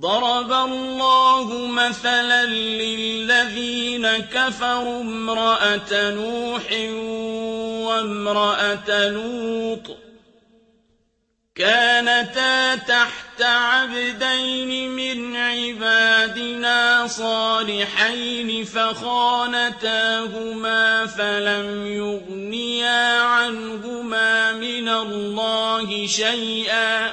ضرب الله مثلا للذين كفروا امرأة نوح وامرأة لوط كانتا تحت عبدين من عبادنا صالحين فخانتاهما فلم يغنيا عنهما من الله شيئا